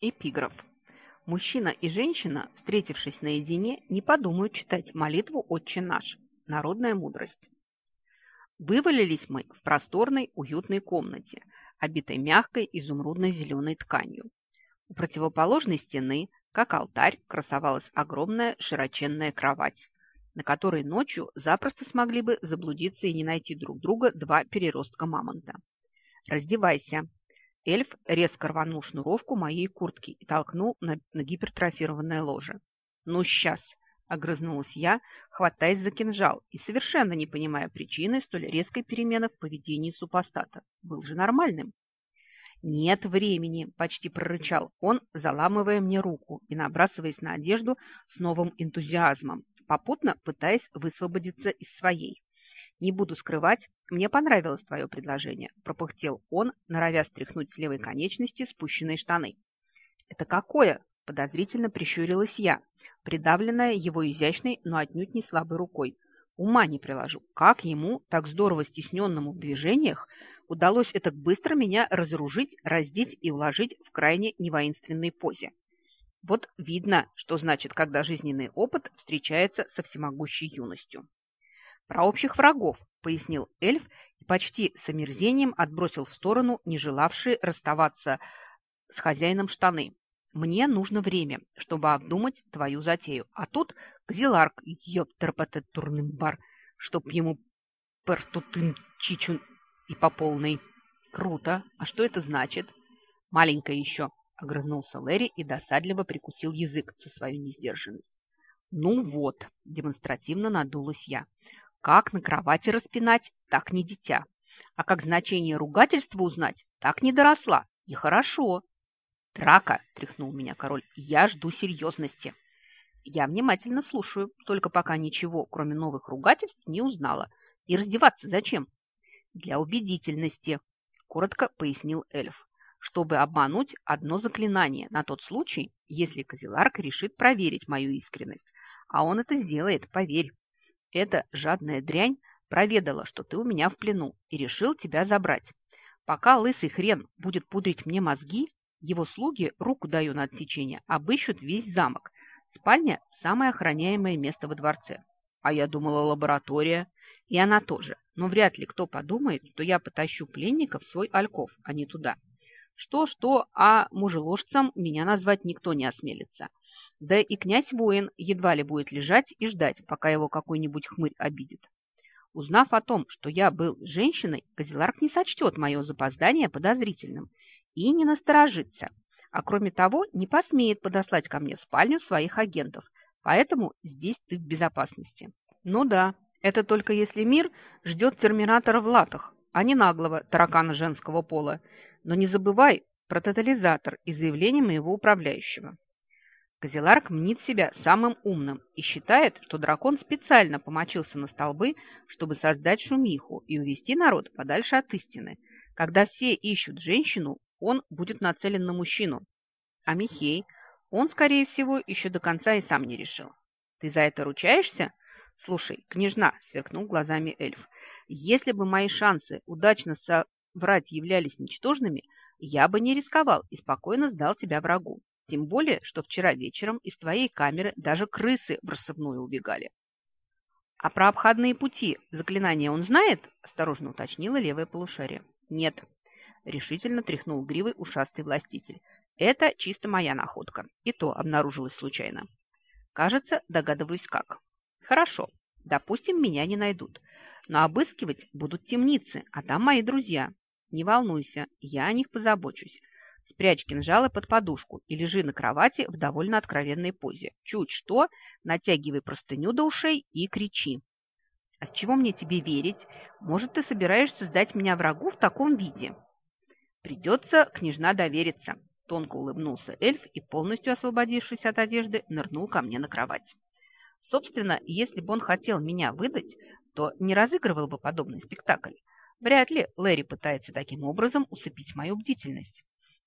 Эпиграф. Мужчина и женщина, встретившись наедине, не подумают читать молитву «Отче наш» – народная мудрость. Вывалились мы в просторной, уютной комнате, обитой мягкой изумрудно-зеленой тканью. У противоположной стены, как алтарь, красовалась огромная широченная кровать, на которой ночью запросто смогли бы заблудиться и не найти друг друга два переростка мамонта. «Раздевайся», Эльф резко рванул шнуровку моей куртки и толкнул на, на гипертрофированное ложе. «Ну, сейчас!» – огрызнулась я, хватаясь за кинжал и совершенно не понимая причины столь резкой перемены в поведении супостата. Был же нормальным. «Нет времени!» – почти прорычал он, заламывая мне руку и набрасываясь на одежду с новым энтузиазмом, попутно пытаясь высвободиться из своей. «Не буду скрывать, мне понравилось твое предложение», – пропыхтел он, норовя стряхнуть с левой конечности спущенные штаны. «Это какое?» – подозрительно прищурилась я, придавленная его изящной, но отнюдь не слабой рукой. Ума не приложу, как ему, так здорово стесненному в движениях, удалось это быстро меня разоружить, раздеть и уложить в крайне невоинственной позе. Вот видно, что значит, когда жизненный опыт встречается со всемогущей юностью. «Про общих врагов», – пояснил эльф и почти с омерзением отбросил в сторону не желавшие расставаться с хозяином штаны. «Мне нужно время, чтобы обдумать твою затею. А тут Кзиларк, ёптерпатетурнымбар, чтоб ему перстутын чичун и по полной. Круто. А что это значит?» «Маленькая еще», – огрызнулся Лэри и досадливо прикусил язык за свою несдержанность. «Ну вот», – демонстративно надулась я. Как на кровати распинать, так не дитя. А как значение ругательства узнать, так не доросла. И хорошо. Драка, тряхнул меня король, я жду серьезности. Я внимательно слушаю, только пока ничего, кроме новых ругательств, не узнала. И раздеваться зачем? Для убедительности, коротко пояснил эльф, чтобы обмануть одно заклинание на тот случай, если Козеларк решит проверить мою искренность. А он это сделает, поверь. Эта жадная дрянь проведала, что ты у меня в плену, и решил тебя забрать. Пока лысый хрен будет пудрить мне мозги, его слуги, руку даю на отсечение, обыщут весь замок. Спальня – самое охраняемое место во дворце. А я думала, лаборатория. И она тоже. Но вряд ли кто подумает, что я потащу пленника в свой альков, а не туда. Что-что, а мужеложцем меня назвать никто не осмелится. Да и князь-воин едва ли будет лежать и ждать, пока его какой-нибудь хмырь обидит. Узнав о том, что я был женщиной, Козеларк не сочтет мое запоздание подозрительным и не насторожится. А кроме того, не посмеет подослать ко мне в спальню своих агентов. Поэтому здесь ты в безопасности. Ну да, это только если мир ждет терминатора в латах, а не наглого таракана женского пола. Но не забывай про тотализатор и заявление моего управляющего. Козеларк мнит себя самым умным и считает, что дракон специально помочился на столбы, чтобы создать шумиху и увести народ подальше от истины. Когда все ищут женщину, он будет нацелен на мужчину. А Михей, он, скорее всего, еще до конца и сам не решил. Ты за это ручаешься? Слушай, княжна, сверкнул глазами эльф, если бы мои шансы удачно соврать являлись ничтожными, я бы не рисковал и спокойно сдал тебя врагу. Тем более, что вчера вечером из твоей камеры даже крысы в рассыпную убегали. А про обходные пути заклинания он знает? Осторожно уточнила левое полушарие. Нет. Решительно тряхнул гривой ушастый властитель. Это чисто моя находка. И то обнаружилось случайно. Кажется, догадываюсь как. Хорошо. Допустим, меня не найдут. Но обыскивать будут темницы, а там мои друзья. Не волнуйся, я о них позабочусь. Спрячь кинжалы под подушку и лежи на кровати в довольно откровенной позе. Чуть что, натягивай простыню до ушей и кричи. А с чего мне тебе верить? Может, ты собираешься сдать меня врагу в таком виде? Придется, княжна, довериться. Тонко улыбнулся эльф и, полностью освободившись от одежды, нырнул ко мне на кровать. Собственно, если бы он хотел меня выдать, то не разыгрывал бы подобный спектакль. Вряд ли Лэри пытается таким образом усыпить мою бдительность.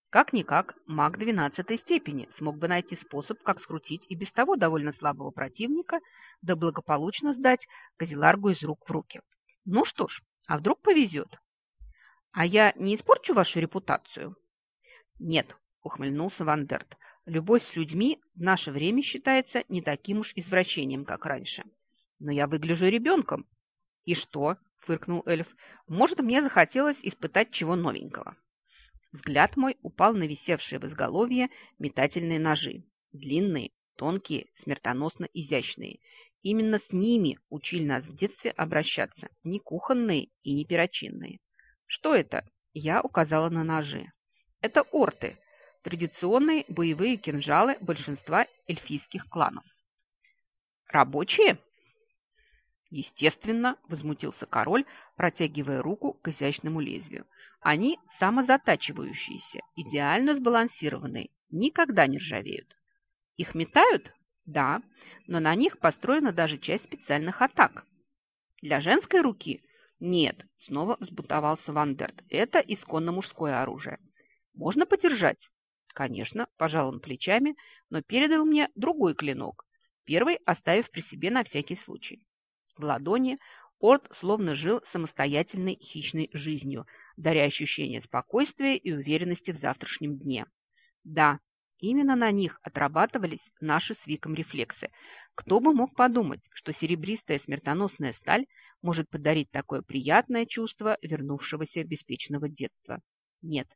Как-никак, маг 12 степени смог бы найти способ, как скрутить и без того довольно слабого противника, да благополучно сдать Козеларгу из рук в руки. Ну что ж, а вдруг повезет? А я не испорчу вашу репутацию? Нет, ухмыльнулся Вандерт. Любовь с людьми в наше время считается не таким уж извращением, как раньше. Но я выгляжу ребенком. И что? Фыркнул эльф. Может, мне захотелось испытать чего новенького. Взгляд мой упал на висевшие в изголовье метательные ножи. Длинные, тонкие, смертоносно изящные. Именно с ними учили нас в детстве обращаться. Не кухонные и не перочинные. Что это? Я указала на ножи. Это орты, традиционные боевые кинжалы большинства эльфийских кланов. Рабочие? Естественно, возмутился король, протягивая руку к изящному лезвию. Они самозатачивающиеся, идеально сбалансированные, никогда не ржавеют. Их метают? Да, но на них построена даже часть специальных атак. Для женской руки? Нет, снова взбутовался Вандерт. Это исконно мужское оружие. Можно подержать? Конечно, пожал он плечами, но передал мне другой клинок, первый оставив при себе на всякий случай. В ладони Орд словно жил самостоятельной хищной жизнью, даря ощущение спокойствия и уверенности в завтрашнем дне. Да, именно на них отрабатывались наши с Виком рефлексы. Кто бы мог подумать, что серебристая смертоносная сталь может подарить такое приятное чувство вернувшегося беспечного детства. Нет,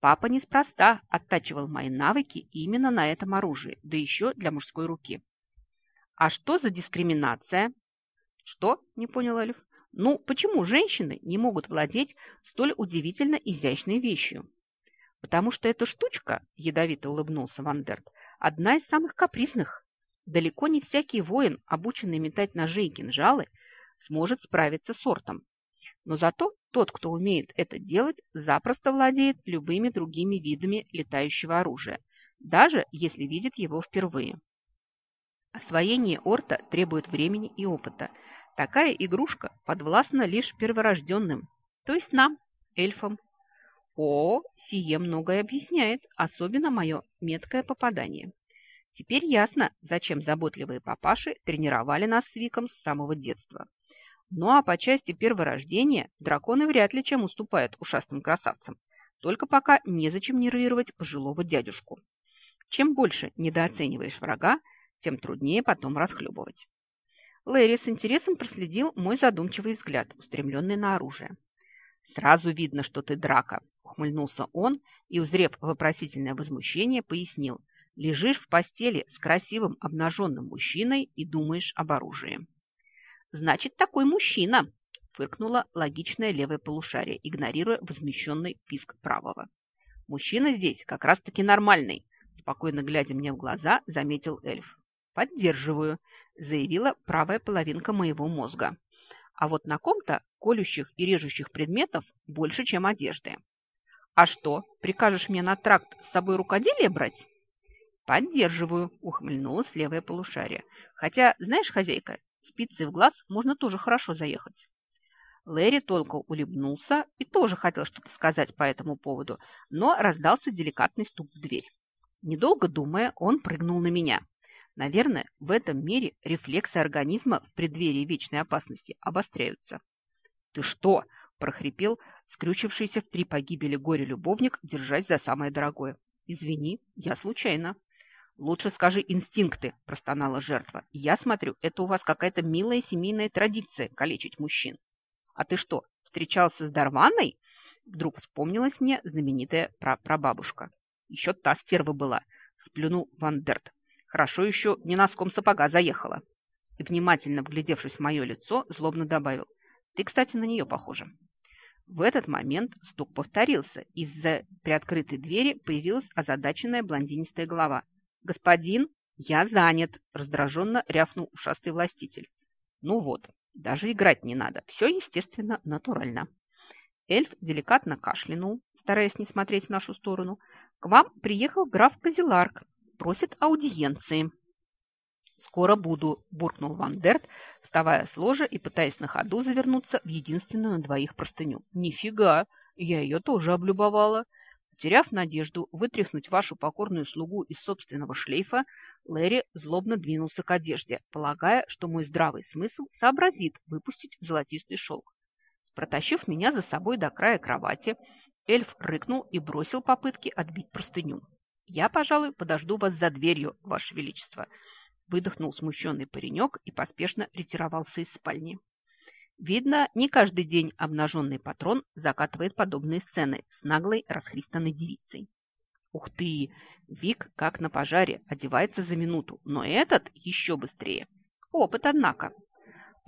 папа неспроста оттачивал мои навыки именно на этом оружии, да еще для мужской руки. А что за дискриминация? «Что?» – не понял Эльф. «Ну, почему женщины не могут владеть столь удивительно изящной вещью?» «Потому что эта штучка, – ядовито улыбнулся Вандерт, – одна из самых капризных. Далеко не всякий воин, обученный метать ножи и кинжалы, сможет справиться с сортом. Но зато тот, кто умеет это делать, запросто владеет любыми другими видами летающего оружия, даже если видит его впервые. Освоение орта требует времени и опыта. Такая игрушка подвластна лишь перворожденным, то есть нам, эльфам. О, сие многое объясняет, особенно мое меткое попадание. Теперь ясно, зачем заботливые папаши тренировали нас с Виком с самого детства. Ну а по части перворождения драконы вряд ли чем уступают ушастым красавцам. Только пока незачем нервировать пожилого дядюшку. Чем больше недооцениваешь врага, тем труднее потом расхлебывать. Лэри с интересом проследил мой задумчивый взгляд, устремленный на оружие. «Сразу видно, что ты драка», – ухмыльнулся он и, узрев вопросительное возмущение, пояснил. «Лежишь в постели с красивым обнаженным мужчиной и думаешь об оружии». «Значит, такой мужчина», – фыркнула логичное левое полушарие, игнорируя возмещенный писк правого. «Мужчина здесь как раз-таки нормальный», – спокойно глядя мне в глаза, заметил эльф. «Поддерживаю», – заявила правая половинка моего мозга. А вот на ком-то колющих и режущих предметов больше, чем одежды. «А что, прикажешь мне на тракт с собой рукоделие брать?» «Поддерживаю», – ухмыльнулась левая полушарие. «Хотя, знаешь, хозяйка, спицей в глаз можно тоже хорошо заехать». Лэри только улыбнулся и тоже хотел что-то сказать по этому поводу, но раздался деликатный стук в дверь. Недолго думая, он прыгнул на меня. Наверное, в этом мире рефлексы организма в преддверии вечной опасности обостряются. «Ты что?» – прохрипел скрючившийся в три погибели горе-любовник, держась за самое дорогое. «Извини, я случайно». «Лучше скажи инстинкты», – простонала жертва. «Я смотрю, это у вас какая-то милая семейная традиция – калечить мужчин». «А ты что, встречался с Дарваной?» Вдруг вспомнилась мне знаменитая прабабушка. «Еще та стерва была», – сплюнул Вандерт. Хорошо еще не носком сапога заехала. И, внимательно вглядевшись в мое лицо, злобно добавил. Ты, кстати, на нее похожа. В этот момент стук повторился. Из-за приоткрытой двери появилась озадаченная блондинистая голова. «Господин, я занят!» – раздраженно рявкнул ушастый властитель. «Ну вот, даже играть не надо. Все, естественно, натурально». Эльф деликатно кашлянул, стараясь не смотреть в нашу сторону. «К вам приехал граф Козеларк просит аудиенции. «Скоро буду», – буркнул Ван Дерт, вставая с ложа и пытаясь на ходу завернуться в единственную на двоих простыню. «Нифига! Я ее тоже облюбовала!» Потеряв надежду вытряхнуть вашу покорную слугу из собственного шлейфа, Лэри злобно двинулся к одежде, полагая, что мой здравый смысл сообразит выпустить золотистый шелк. Протащив меня за собой до края кровати, эльф рыкнул и бросил попытки отбить простыню. Я, пожалуй, подожду вас за дверью, Ваше Величество. Выдохнул смущенный паренек и поспешно ретировался из спальни. Видно, не каждый день обнаженный патрон закатывает подобные сцены с наглой расхристанной девицей. Ух ты! Вик, как на пожаре, одевается за минуту, но этот еще быстрее. Опыт, однако.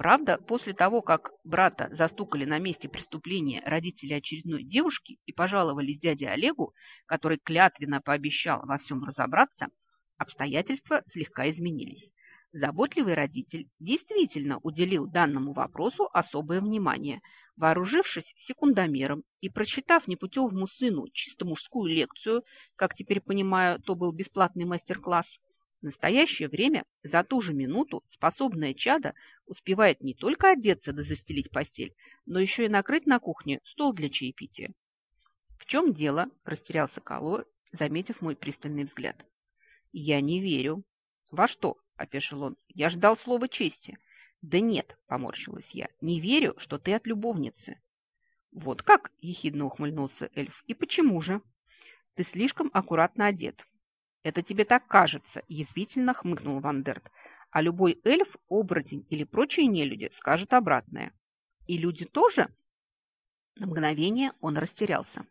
Правда, после того, как брата застукали на месте преступления родители очередной девушки и пожаловались дяде Олегу, который клятвенно пообещал во всем разобраться, обстоятельства слегка изменились. Заботливый родитель действительно уделил данному вопросу особое внимание, вооружившись секундомером и прочитав непутевому сыну чисто мужскую лекцию, как теперь понимаю, то был бесплатный мастер-класс, в настоящее время за ту же минуту способное чадо успевает не только одеться да застелить постель, но еще и накрыть на кухне стол для чаепития. «В чем дело?» – растерялся Калор, заметив мой пристальный взгляд. «Я не верю». «Во что?» – опешил он. «Я ждал слова чести». «Да нет», – поморщилась я, – «не верю, что ты от любовницы». «Вот как?» – ехидно ухмыльнулся эльф. «И почему же?» «Ты слишком аккуратно одет. «Это тебе так кажется», – язвительно хмыкнул Вандерт. «А любой эльф, оборотень или прочие нелюди скажут обратное». «И люди тоже?» На мгновение он растерялся.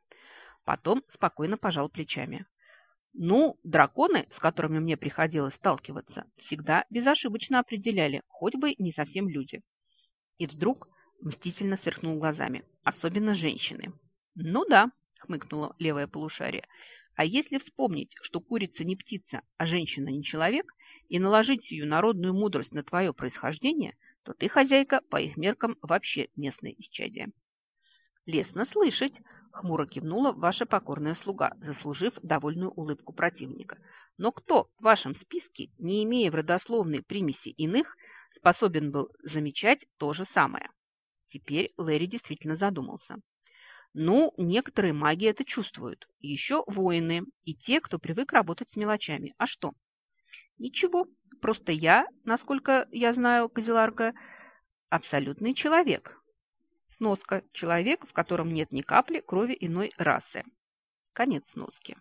Потом спокойно пожал плечами. Ну, драконы, с которыми мне приходилось сталкиваться, всегда безошибочно определяли, хоть бы не совсем люди. И вдруг мстительно сверкнул глазами, особенно женщины. «Ну да», – хмыкнула левое полушарие, а если вспомнить, что курица не птица, а женщина не человек, и наложить сию народную мудрость на твое происхождение, то ты, хозяйка, по их меркам вообще местное исчадие. Лестно слышать, хмуро кивнула ваша покорная слуга, заслужив довольную улыбку противника. Но кто в вашем списке, не имея в родословной примеси иных, способен был замечать то же самое? Теперь Лэри действительно задумался. Ну, некоторые маги это чувствуют. Еще воины и те, кто привык работать с мелочами. А что? Ничего, просто я, насколько я знаю, Козеларка, абсолютный человек. Сноска. Человек, в котором нет ни капли крови иной расы. Конец сноски.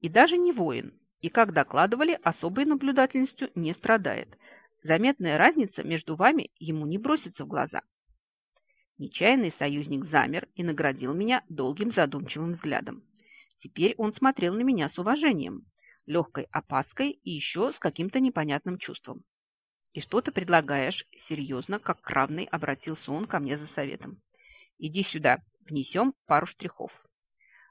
И даже не воин. И, как докладывали, особой наблюдательностью не страдает. Заметная разница между вами ему не бросится в глаза. Нечаянный союзник замер и наградил меня долгим задумчивым взглядом. Теперь он смотрел на меня с уважением, легкой опаской и еще с каким-то непонятным чувством. «И что ты предлагаешь?» – серьезно, как к обратился он ко мне за советом. «Иди сюда, внесем пару штрихов».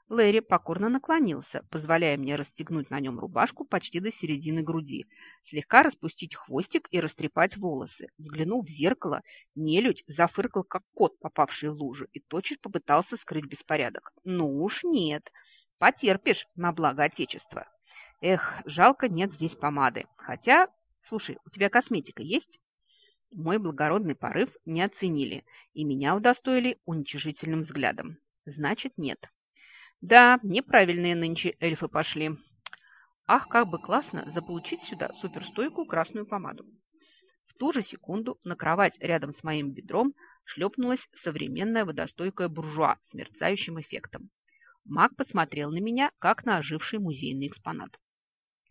Лэри покорно наклонился, позволяя мне расстегнуть на нем рубашку почти до середины груди, слегка распустить хвостик и растрепать волосы. Взглянув в зеркало, нелюдь зафыркал, как кот, попавший в лужу, и тотчас попытался скрыть беспорядок. «Ну уж нет, потерпишь на благо Отечества». Эх, жалко нет здесь помады. Хотя, слушай, у тебя косметика есть? Мой благородный порыв не оценили, и меня удостоили уничижительным взглядом. Значит, нет. Да, неправильные нынче эльфы пошли. Ах, как бы классно заполучить сюда суперстойкую красную помаду. В ту же секунду на кровать рядом с моим бедром шлепнулась современная водостойкая буржуа с мерцающим эффектом. Маг посмотрел на меня, как на оживший музейный экспонат.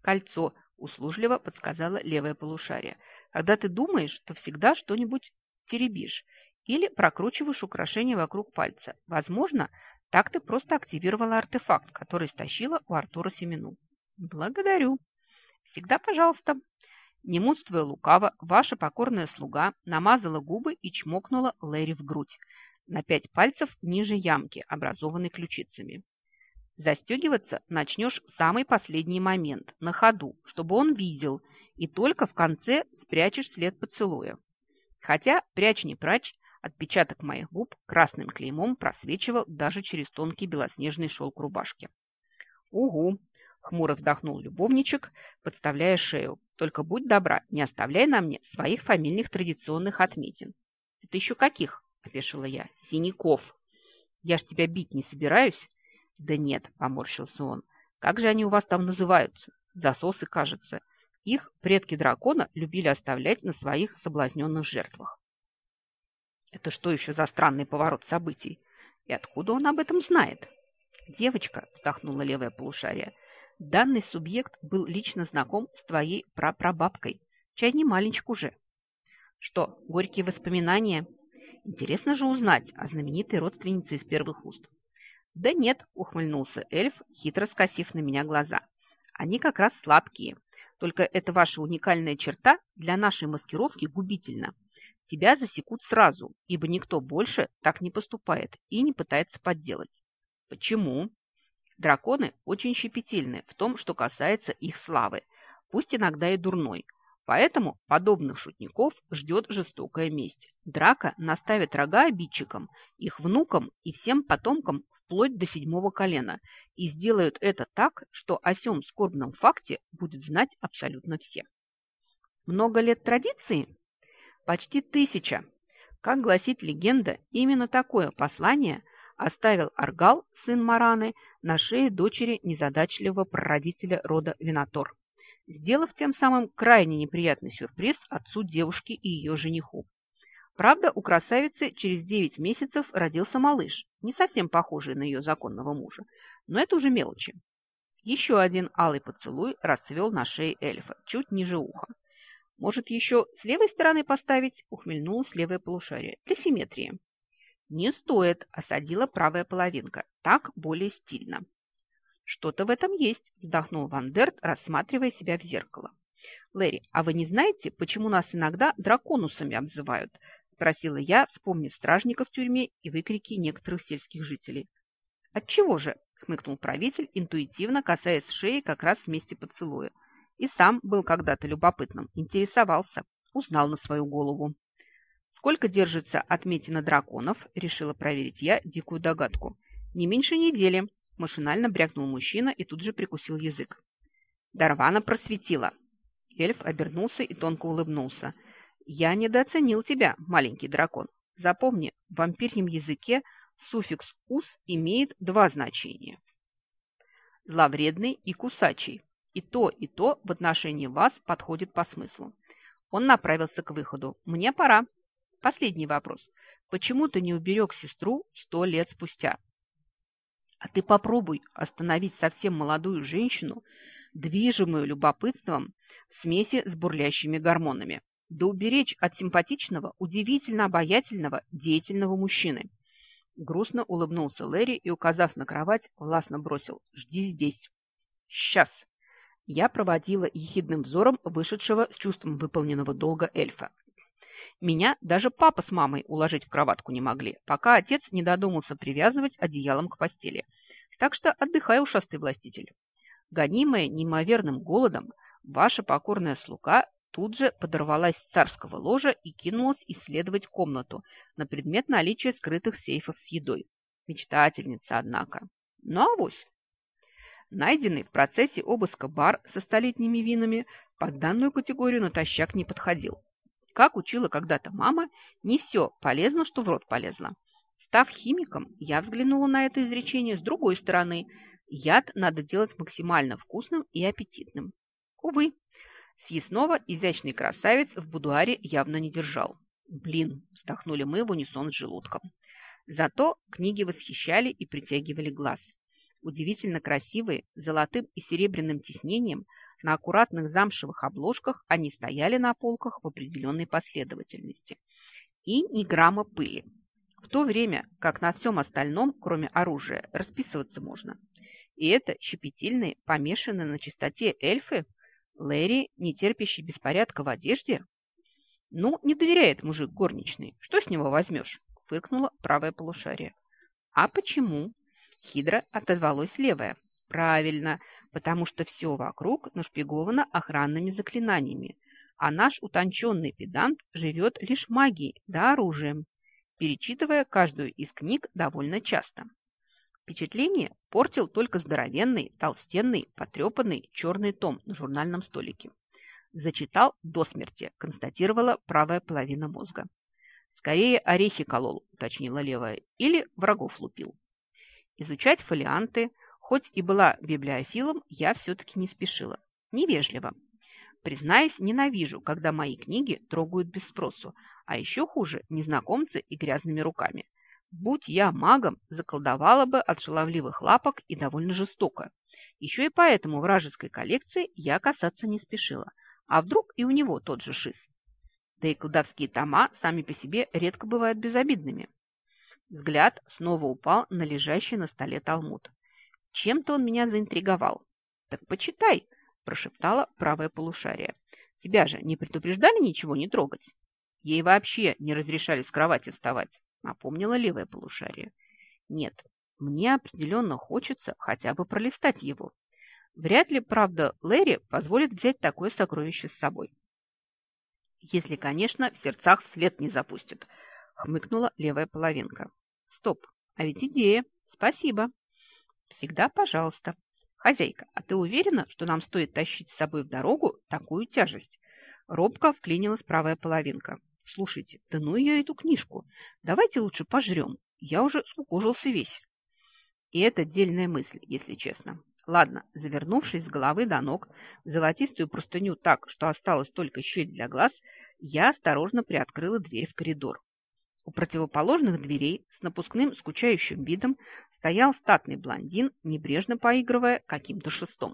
Кольцо услужливо подсказала левое полушарие. Когда ты думаешь, то всегда что-нибудь теребишь или прокручиваешь украшение вокруг пальца. Возможно, так ты просто активировала артефакт, который стащила у Артура Семену. Благодарю. Всегда пожалуйста. Не мудствуя лукаво, ваша покорная слуга намазала губы и чмокнула Лэри в грудь на пять пальцев ниже ямки, образованной ключицами. Застегиваться начнешь в самый последний момент, на ходу, чтобы он видел, и только в конце спрячешь след поцелуя. Хотя, прячь не прячь, Отпечаток моих губ красным клеймом просвечивал даже через тонкий белоснежный шелк рубашки. «Угу!» – хмуро вздохнул любовничек, подставляя шею. «Только будь добра, не оставляй на мне своих фамильных традиционных отметин». «Это еще каких?» – опешила я. «Синяков!» «Я ж тебя бить не собираюсь?» «Да нет», – поморщился он. «Как же они у вас там называются? Засосы, кажется. Их предки дракона любили оставлять на своих соблазненных жертвах. Это что еще за странный поворот событий? И откуда он об этом знает? Девочка, вздохнула левая полушарие, Данный субъект был лично знаком с твоей прапрабабкой. Чай не маленечек уже. Что, горькие воспоминания? Интересно же узнать о знаменитой родственнице из первых уст. Да нет, ухмыльнулся эльф, хитро скосив на меня глаза. Они как раз сладкие. Только эта ваша уникальная черта для нашей маскировки губительна. Тебя засекут сразу, ибо никто больше так не поступает и не пытается подделать. Почему? Драконы очень щепетильны в том, что касается их славы, пусть иногда и дурной, Поэтому подобных шутников ждет жестокая месть. Драка наставит рога обидчикам, их внукам и всем потомкам вплоть до седьмого колена и сделают это так, что о сём скорбном факте будет знать абсолютно все. Много лет традиции? Почти тысяча. Как гласит легенда, именно такое послание оставил Аргал, сын Мараны, на шее дочери незадачливого прародителя рода Винатор сделав тем самым крайне неприятный сюрприз отцу девушки и ее жениху. Правда, у красавицы через 9 месяцев родился малыш, не совсем похожий на ее законного мужа, но это уже мелочи. Еще один алый поцелуй расцвел на шее эльфа, чуть ниже уха. «Может, еще с левой стороны поставить?» – ухмыльнулась левое полушарие. «Для симметрии». «Не стоит», – осадила правая половинка. «Так более стильно». «Что-то в этом есть», – вздохнул Ван Дерт, рассматривая себя в зеркало. «Лэри, а вы не знаете, почему нас иногда драконусами обзывают?» – спросила я, вспомнив стражников в тюрьме и выкрики некоторых сельских жителей. «Отчего же?» – хмыкнул правитель, интуитивно касаясь шеи как раз в месте поцелуя. И сам был когда-то любопытным, интересовался, узнал на свою голову. «Сколько держится отметина драконов?» – решила проверить я дикую догадку. «Не меньше недели», Машинально брякнул мужчина и тут же прикусил язык. Дарвана просветила. Эльф обернулся и тонко улыбнулся. «Я недооценил тебя, маленький дракон. Запомни, в вампирьем языке суффикс «ус» имеет два значения. Зловредный и кусачий. И то, и то в отношении вас подходит по смыслу. Он направился к выходу. «Мне пора». Последний вопрос. Почему ты не уберег сестру сто лет спустя? А ты попробуй остановить совсем молодую женщину, движимую любопытством в смеси с бурлящими гормонами, да уберечь от симпатичного, удивительно обаятельного, деятельного мужчины. Грустно улыбнулся Лэри и, указав на кровать, властно бросил «Жди здесь». «Сейчас». Я проводила ехидным взором вышедшего с чувством выполненного долга эльфа. Меня даже папа с мамой уложить в кроватку не могли, пока отец не додумался привязывать одеялом к постели. Так что отдыхай, ушастый властитель. Гонимая неимоверным голодом, ваша покорная слуга тут же подорвалась с царского ложа и кинулась исследовать комнату на предмет наличия скрытых сейфов с едой. Мечтательница, однако. Ну, авось. Найденный в процессе обыска бар со столетними винами под данную категорию натощак не подходил. Как учила когда-то мама, не все полезно, что в рот полезно. Став химиком, я взглянула на это изречение с другой стороны. Яд надо делать максимально вкусным и аппетитным. Увы, съестного изящный красавец в будуаре явно не держал. Блин, вздохнули мы в унисон с желудком. Зато книги восхищали и притягивали глаз. Удивительно красивые, золотым и серебряным тиснением, на аккуратных замшевых обложках они стояли на полках в определенной последовательности. И ни грамма пыли. В то время как на всем остальном, кроме оружия, расписываться можно. И это щепетильные, помешанные на чистоте эльфы? Лэри, не терпящий беспорядка в одежде? Ну, не доверяет мужик горничный. Что с него возьмешь? Фыркнула правое полушарие. А почему? Хидра отозвалось левое. Правильно, потому что все вокруг нашпиговано охранными заклинаниями, а наш утонченный педант живет лишь магией да оружием, перечитывая каждую из книг довольно часто. Впечатление портил только здоровенный, толстенный, потрепанный черный том на журнальном столике. Зачитал до смерти, констатировала правая половина мозга. Скорее орехи колол, уточнила левая, или врагов лупил. Изучать фолианты, хоть и была библиофилом, я все-таки не спешила. Невежливо. Признаюсь, ненавижу, когда мои книги трогают без спросу, а еще хуже – незнакомцы и грязными руками. Будь я магом, заколдовала бы от шаловливых лапок и довольно жестоко. Еще и поэтому вражеской коллекции я касаться не спешила. А вдруг и у него тот же шиз? Да и колдовские тома сами по себе редко бывают безобидными. Взгляд снова упал на лежащий на столе талмуд. Чем-то он меня заинтриговал. «Так почитай», – прошептала правое полушарие. «Тебя же не предупреждали ничего не трогать?» Ей вообще не разрешали с кровати вставать, напомнила левое полушарие. Нет, мне определенно хочется хотя бы пролистать его. Вряд ли, правда, Лэри позволит взять такое сокровище с собой. Если, конечно, в сердцах вслед не запустит, хмыкнула левая половинка. Стоп, а ведь идея. Спасибо. Всегда пожалуйста. Хозяйка, а ты уверена, что нам стоит тащить с собой в дорогу такую тяжесть? Робко вклинилась правая половинка. Слушайте, да ну я эту книжку. Давайте лучше пожрем. Я уже скукожился весь. И это дельная мысль, если честно. Ладно, завернувшись с головы до ног золотистую простыню так, что осталась только щель для глаз, я осторожно приоткрыла дверь в коридор. У противоположных дверей с напускным скучающим видом стоял статный блондин, небрежно поигрывая каким-то шестом.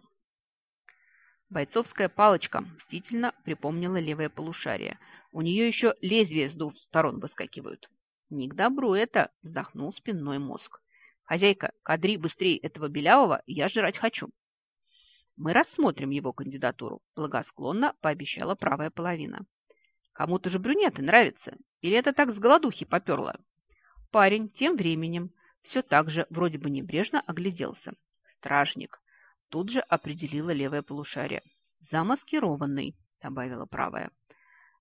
Бойцовская палочка мстительно припомнила левое полушарие. У нее еще лезвия с двух сторон выскакивают. Не к добру это, вздохнул спинной мозг. Хозяйка, кадри быстрее этого белявого, я жрать хочу. Мы рассмотрим его кандидатуру, благосклонно пообещала правая половина. Кому-то же брюнеты нравятся. Или это так с голодухи поперло? Парень тем временем все так же вроде бы небрежно огляделся. Стражник. Тут же определила левое полушарие. Замаскированный, добавила правая.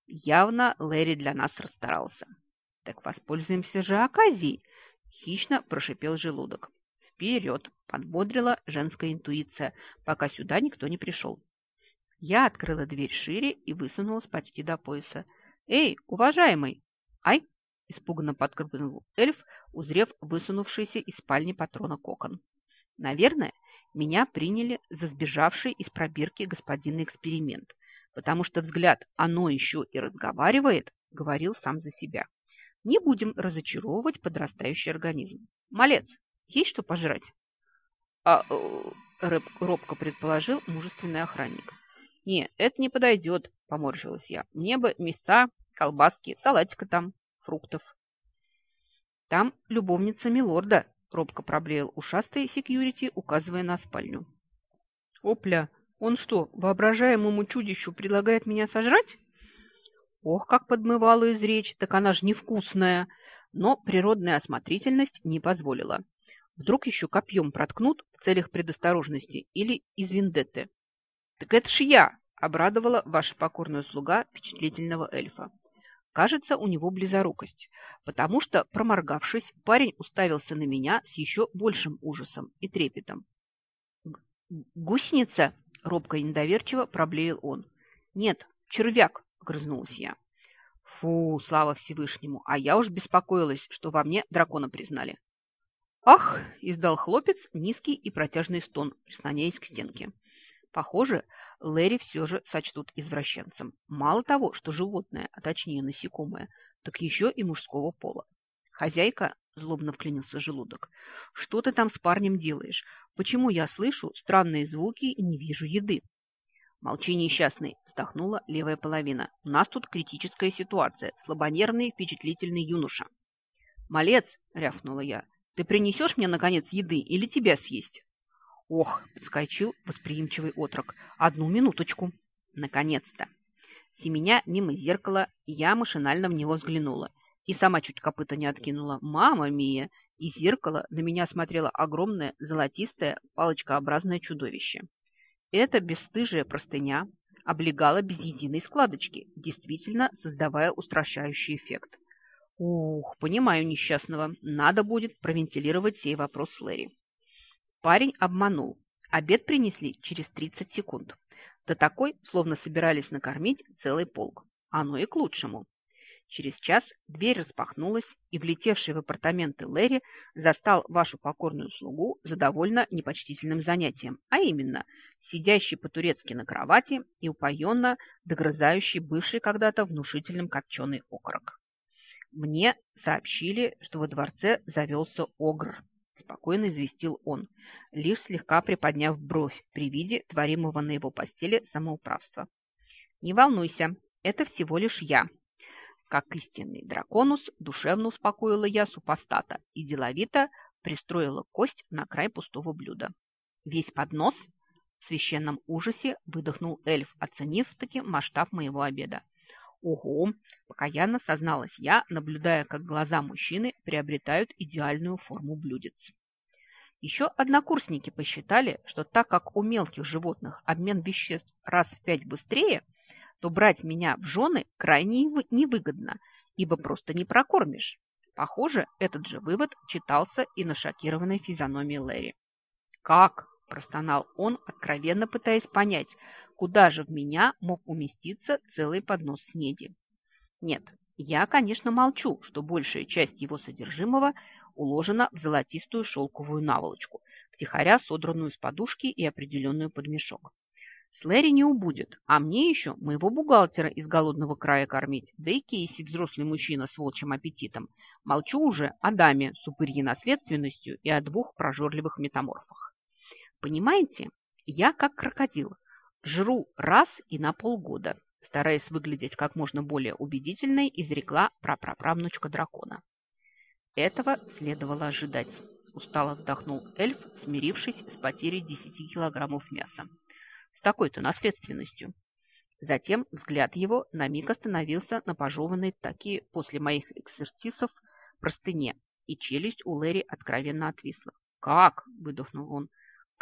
Явно Лэри для нас расстарался. Так воспользуемся же оказией, Хищно прошипел желудок. Вперед! Подбодрила женская интуиция, пока сюда никто не пришел. Я открыла дверь шире и высунулась почти до пояса. «Эй, уважаемый!» «Ай!» – испуганно подкрыпнул эльф, узрев высунувшийся из спальни патрона кокон. Наверное, меня приняли за сбежавший из пробирки господина эксперимент, потому что взгляд «оно еще и разговаривает» говорил сам за себя. Не будем разочаровывать подрастающий организм. Малец, есть что пожрать? А, э, робко предположил мужественный охранник. Не, это не подойдет, поморщилась я. Мне бы мяса, колбаски, салатика там, фруктов. Там любовница милорда, робко проблеял ушастый секьюрити, указывая на спальню. Опля, он что, воображаемому чудищу предлагает меня сожрать? Ох, как подмывала из речи, так она ж невкусная. Но природная осмотрительность не позволила. Вдруг еще копьем проткнут в целях предосторожности или из вендетты. «Так это ж я!» – обрадовала ваша покорная слуга впечатлительного эльфа. Кажется, у него близорукость, потому что, проморгавшись, парень уставился на меня с еще большим ужасом и трепетом. «Гусеница?» – робко и недоверчиво проблеял он. «Нет, червяк!» огрызнулась я. Фу, слава Всевышнему, а я уж беспокоилась, что во мне дракона признали. Ах, издал хлопец низкий и протяжный стон, прислоняясь к стенке. Похоже, Лэри все же сочтут извращенцем. Мало того, что животное, а точнее насекомое, так еще и мужского пола. Хозяйка злобно вклинился желудок. «Что ты там с парнем делаешь? Почему я слышу странные звуки и не вижу еды?» «Молчи, несчастный!» – вздохнула левая половина. «У нас тут критическая ситуация. Слабонервный, впечатлительный юноша». «Малец!» – рявкнула я. «Ты принесешь мне, наконец, еды или тебя съесть?» «Ох!» – подскочил восприимчивый отрок. «Одну минуточку!» «Наконец-то!» Семеня мимо зеркала, я машинально в него взглянула. И сама чуть копыта не откинула. «Мама Мия!» Из зеркала на меня смотрело огромное золотистое палочкообразное чудовище. Эта бесстыжая простыня облегала без единой складочки, действительно создавая устрашающий эффект. Ух, понимаю несчастного. Надо будет провентилировать сей вопрос с Лэри. Парень обманул. Обед принесли через 30 секунд. Да такой, словно собирались накормить целый полк. Оно и к лучшему. Через час дверь распахнулась, и влетевший в апартаменты Лэри застал вашу покорную слугу за довольно непочтительным занятием, а именно сидящий по-турецки на кровати и упоенно догрызающий бывший когда-то внушительным копченый окорок. Мне сообщили, что во дворце завелся огр, спокойно известил он, лишь слегка приподняв бровь при виде творимого на его постели самоуправства. Не волнуйся, это всего лишь я. Как истинный драконус, душевно успокоила я супостата и деловито пристроила кость на край пустого блюда. Весь поднос в священном ужасе выдохнул эльф, оценив таки масштаб моего обеда. Ого! Покаянно созналась я, наблюдая, как глаза мужчины приобретают идеальную форму блюдец. Еще однокурсники посчитали, что так как у мелких животных обмен веществ раз в пять быстрее, то брать меня в жены крайне невыгодно, ибо просто не прокормишь. Похоже, этот же вывод читался и на шокированной физиономии Лэри. «Как?» – простонал он, откровенно пытаясь понять, куда же в меня мог уместиться целый поднос снеди. Нет, я, конечно, молчу, что большая часть его содержимого уложена в золотистую шелковую наволочку, втихаря содранную с подушки и определенную под мешок. С Лэри не убудет, а мне еще моего бухгалтера из голодного края кормить, да и Кейси, взрослый мужчина с волчьим аппетитом. Молчу уже о даме с упырьей наследственностью и о двух прожорливых метаморфах. Понимаете, я как крокодил, жру раз и на полгода, стараясь выглядеть как можно более убедительной, изрекла прапраправнучка дракона. Этого следовало ожидать. Устало вздохнул эльф, смирившись с потерей 10 килограммов мяса с такой-то наследственностью. Затем взгляд его на миг остановился на пожеванной таки после моих эксерсисов простыне, и челюсть у Лэри откровенно отвисла. «Как?» – выдохнул он.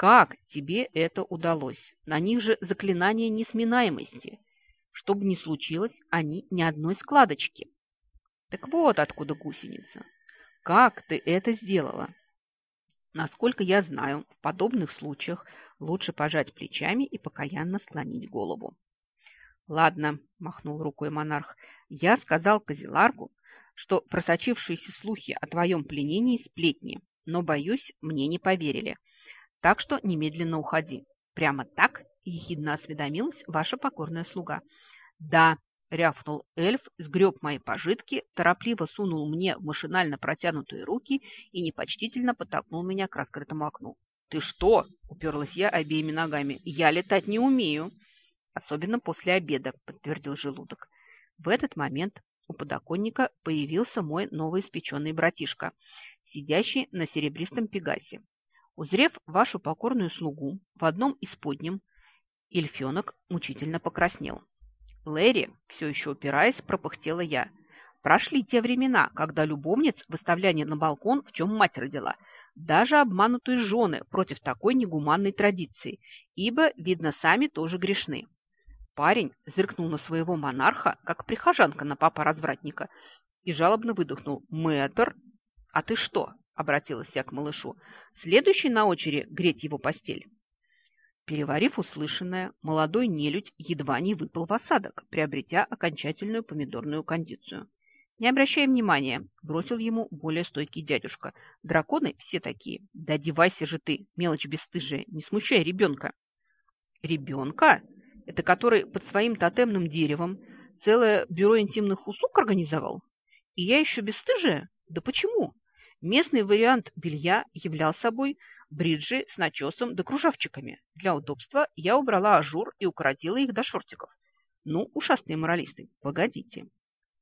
«Как тебе это удалось? На них же заклинание несминаемости. Что бы ни случилось, они ни одной складочки». «Так вот откуда гусеница. Как ты это сделала?» Насколько я знаю, в подобных случаях Лучше пожать плечами и покаянно склонить голову. «Ладно», – махнул рукой монарх, – «я сказал Козеларгу, что просочившиеся слухи о твоем пленении сплетни, но, боюсь, мне не поверили. Так что немедленно уходи». «Прямо так?» – ехидно осведомилась ваша покорная слуга. «Да», – рявкнул эльф, сгреб мои пожитки, торопливо сунул мне машинально протянутые руки и непочтительно подтолкнул меня к раскрытому окну. «Ты что?» – уперлась я обеими ногами. «Я летать не умею». «Особенно после обеда», – подтвердил желудок. В этот момент у подоконника появился мой новоиспеченный братишка, сидящий на серебристом пегасе. Узрев вашу покорную слугу в одном из подням, эльфенок мучительно покраснел. «Лэри», все еще упираясь, пропыхтела я – Прошли те времена, когда любовниц выставляли на балкон, в чем мать родила. Даже обманутые жены против такой негуманной традиции, ибо, видно, сами тоже грешны. Парень зыркнул на своего монарха, как прихожанка на папа-развратника, и жалобно выдохнул. «Мэтр, а ты что?» – обратилась я к малышу. «Следующий на очереди греть его постель». Переварив услышанное, молодой нелюдь едва не выпал в осадок, приобретя окончательную помидорную кондицию. «Не обращай внимания», – бросил ему более стойкий дядюшка. «Драконы все такие. Да одевайся же ты, мелочь бесстыжая, не смущай ребенка». «Ребенка? Это который под своим тотемным деревом целое бюро интимных услуг организовал? И я еще бесстыжая? Да почему?» Местный вариант белья являл собой бриджи с начесом да кружавчиками. Для удобства я убрала ажур и укоротила их до шортиков. Ну, ушастые моралисты, погодите.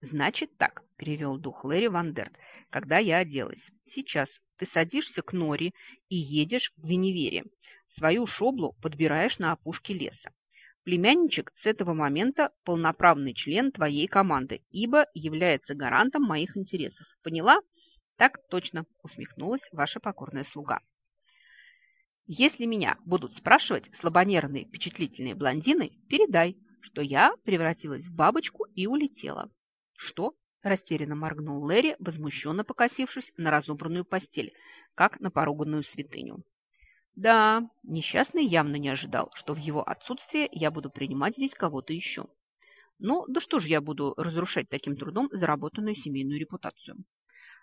«Значит так», – перевел дух Лэри Вандерт, – «когда я оделась. Сейчас ты садишься к Нори и едешь к Веневере. Свою шоблу подбираешь на опушке леса. Племянничек с этого момента полноправный член твоей команды, ибо является гарантом моих интересов. Поняла? Так точно, усмехнулась ваша покорная слуга. Если меня будут спрашивать слабонервные впечатлительные блондины, передай, что я превратилась в бабочку и улетела. «Что?» – растерянно моргнул Лэри, возмущенно покосившись на разобранную постель, как на поруганную святыню. Да, несчастный явно не ожидал, что в его отсутствие я буду принимать здесь кого-то еще. Ну, да что же я буду разрушать таким трудом заработанную семейную репутацию?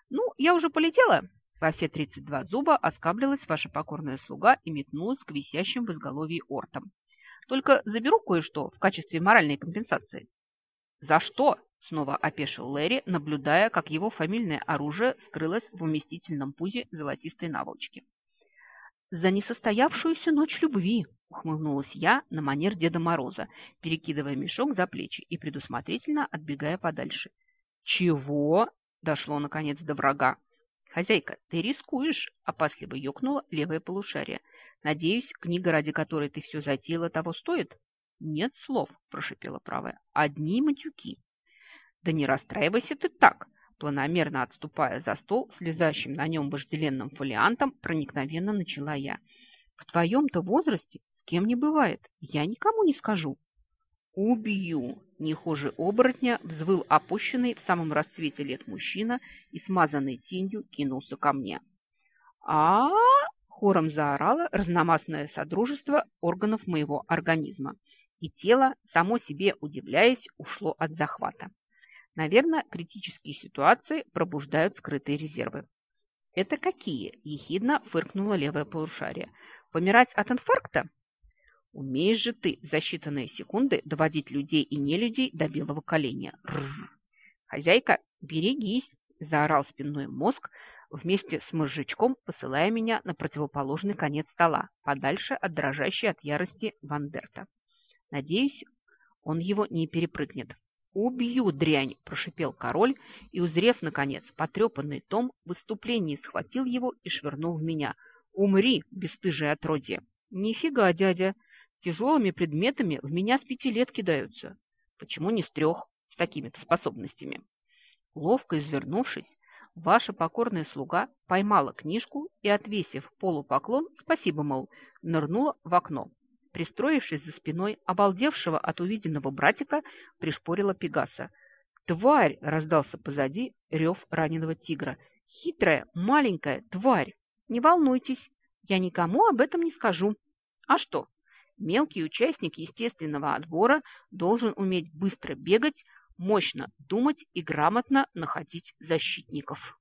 Ну, я уже полетела. Во все 32 зуба оскаблилась ваша покорная слуга и метнулась к висящим в изголовье ортам. Только заберу кое-что в качестве моральной компенсации. «За что?» Снова опешил Лэри, наблюдая, как его фамильное оружие скрылось в уместительном пузе золотистой наволочки. «За несостоявшуюся ночь любви!» – ухмыльнулась я на манер Деда Мороза, перекидывая мешок за плечи и предусмотрительно отбегая подальше. «Чего?» – дошло наконец до врага. «Хозяйка, ты рискуешь!» – опасливо ёкнула левое полушарие. «Надеюсь, книга, ради которой ты все затеяла, того стоит?» «Нет слов», – прошипела правая. «Одни матюки». «Да не расстраивайся ты так!» Планомерно отступая за стол, слезающим на нем вожделенным фолиантом, проникновенно начала я. «В твоем-то возрасте с кем не бывает. Я никому не скажу». «Убью!» – не хуже оборотня взвыл опущенный в самом расцвете лет мужчина и смазанный тенью кинулся ко мне. а, хором заорало разномастное содружество органов моего организма, и тело, само себе удивляясь, ушло от захвата. Наверное, критические ситуации пробуждают скрытые резервы. «Это какие?» – ехидно фыркнула левое полушарие. «Помирать от инфаркта?» Умеешь же ты за считанные секунды доводить людей и нелюдей до белого коленя. Рррр. Хозяйка, берегись, заорал спинной мозг вместе с мозжечком, посылая меня на противоположный конец стола, подальше от дрожащей от ярости Вандерта. Надеюсь, он его не перепрыгнет. «Убью, дрянь!» – прошипел король и, узрев, наконец, потрепанный том, в выступлении схватил его и швырнул в меня. «Умри, бесстыжее отродье!» «Нифига, дядя!» Тяжелыми предметами в меня с пяти лет кидаются. Почему не с трех, с такими-то способностями? Ловко извернувшись, ваша покорная слуга поймала книжку и, отвесив полупоклон, спасибо, мол, нырнула в окно. Пристроившись за спиной обалдевшего от увиденного братика, пришпорила Пегаса. «Тварь!» – раздался позади рев раненого тигра. «Хитрая, маленькая тварь! Не волнуйтесь, я никому об этом не скажу. А что, Мелкий участник естественного отбора должен уметь быстро бегать, мощно думать и грамотно находить защитников.